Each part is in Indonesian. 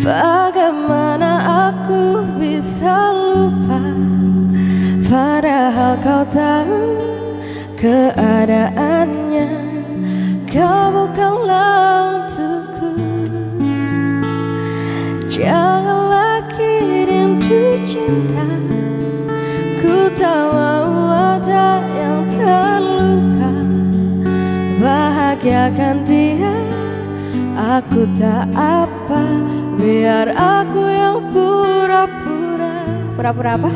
Bagaimana aku bisa lupa? Padahal kau tahu keadaannya. Kau bukanlah untukku. Janganlah rindu cinta. Ku tak mau ada yang terluka. Bahagiakan dia Aku tak apa Biar aku yang pura-pura. Pura-pura apa?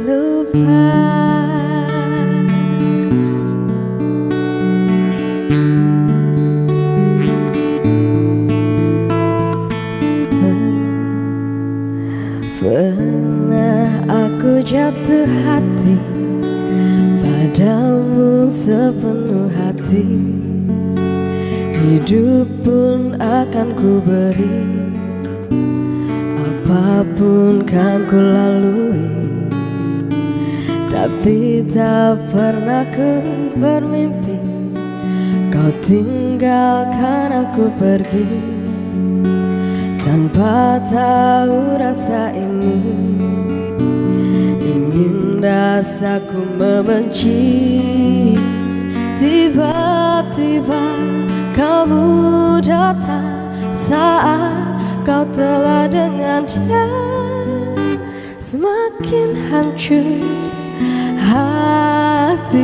Lupa. Pernah aku jatuh hati Padamu sepenuh hati Hidup pun akan ku beri. Apa pun kan ku lalui. Tapi tak pernah ku bermimpi. Kau tinggalkan aku pergi. Tanpa tahu rasa ini. Ingin rasaku membenci. Tiba-tiba kamu datang saat kau telah dengan dia Semakin hancur hatiku.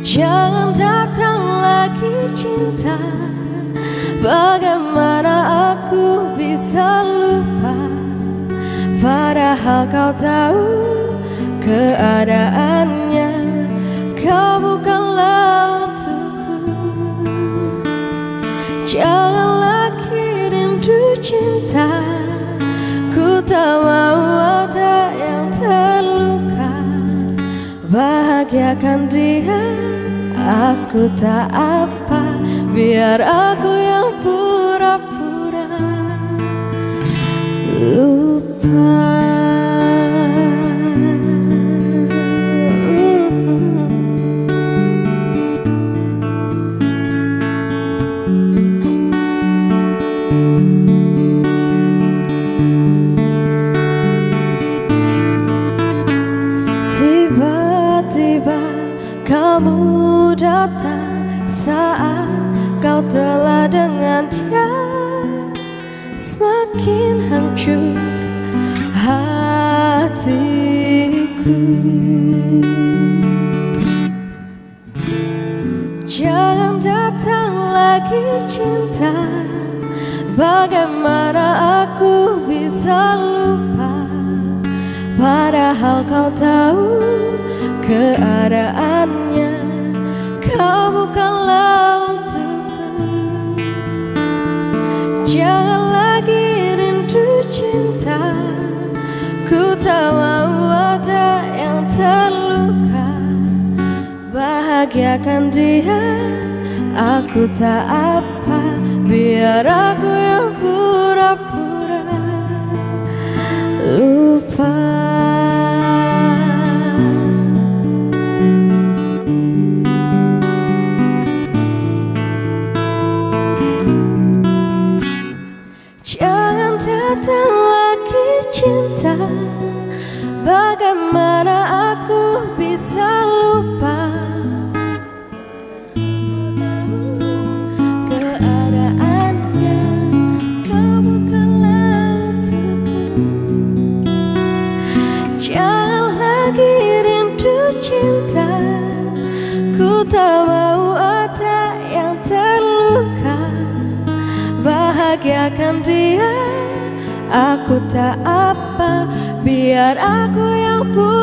Jangan datang lagi cinta. Bagaimana aku bisa lupa? Padahal kau tahu keadaannya cinta Ku tak mau ada yang terluka. Bahagiakan dia Aku tak apa Biar aku yang pura-pura. Lupa kamu datang saat kau telah dengan dia. Semakin hancur hatiku. Jangan datang lagi cinta. Bagaimana aku bisa lupa? Padahal kau tahu keadaannya. Kau bukanlah untukku Jangan lagi rindu cinta. Ku tak mau ada yang terluka. Bahagiakan dia. Aku tak apa. Biar aku yang pura-pura tak mau ada yang terluka. Bahagiakan dia Aku tak apa Biar aku yang pura-pura